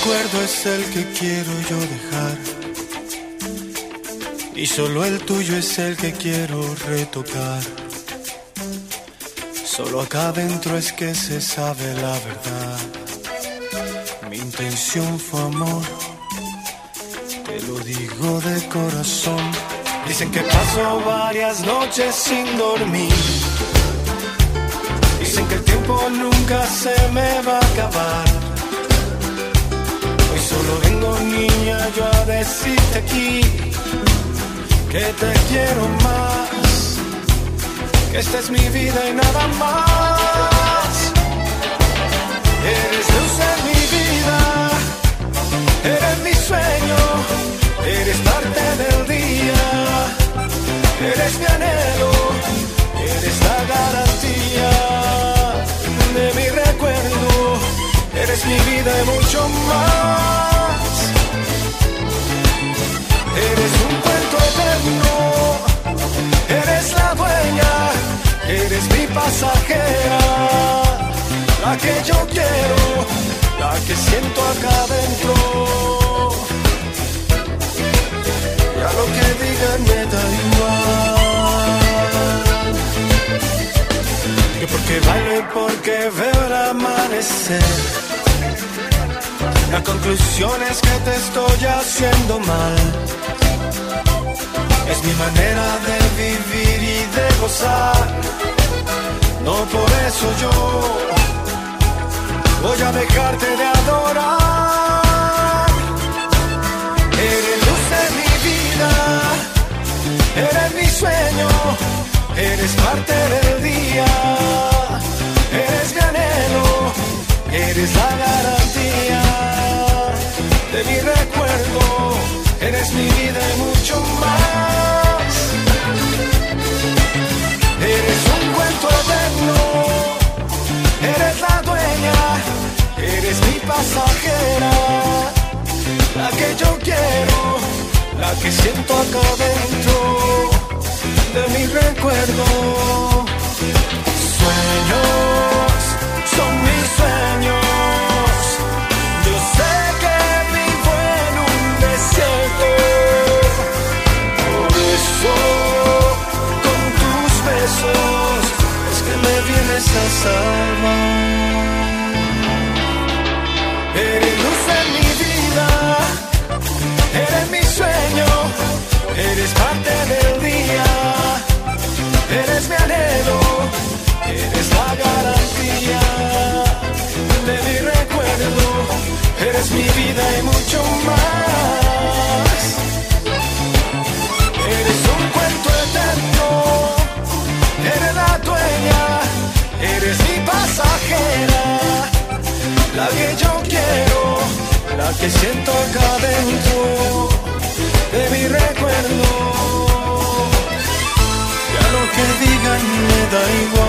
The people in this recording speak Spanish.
recuerdo es el que quiero yo dejar. Y solo el tuyo es el que quiero retocar. Solo acá dentro es que se sabe la verdad. Mi intención fue amor, te lo digo de corazón. Dicen que paso varias noches sin dormir. Dicen que el tiempo nunca se me va a acabar. Solo vengo niña yo a decirte aquí que te quiero más. Que esta es mi vida y nada más. Eres luz en mi vida, eres mi sueño, eres parte del día, eres mi anhelo, eres la garantía de mi recuerdo, eres mi vida y mucho más. Pasajera, la que yo quiero, la que siento acá adentro. Ya lo que digan me da igual. Yo porque bailo y porque veo el amanecer. La conclusión es que te estoy haciendo mal. Es mi manera de vivir y de gozar. No por eso yo voy a dejarte de adorar. Eres luz de mi vida, eres mi sueño, eres parte del día, eres mi anhelo, eres la garantía de mi recuerdo, eres mi vida y mucho más. Que siento acá dentro de mi recuerdo. Sueños, son mis sueños. Yo sé que vivo en un desierto, por eso con tus besos es que me vienes a salvar. Eres mi anhelo, eres la garantía de mi recuerdo, eres mi vida y mucho más. Eres un cuento eterno, eres la dueña, eres mi pasajera, la que yo quiero, la que siento acá dentro dai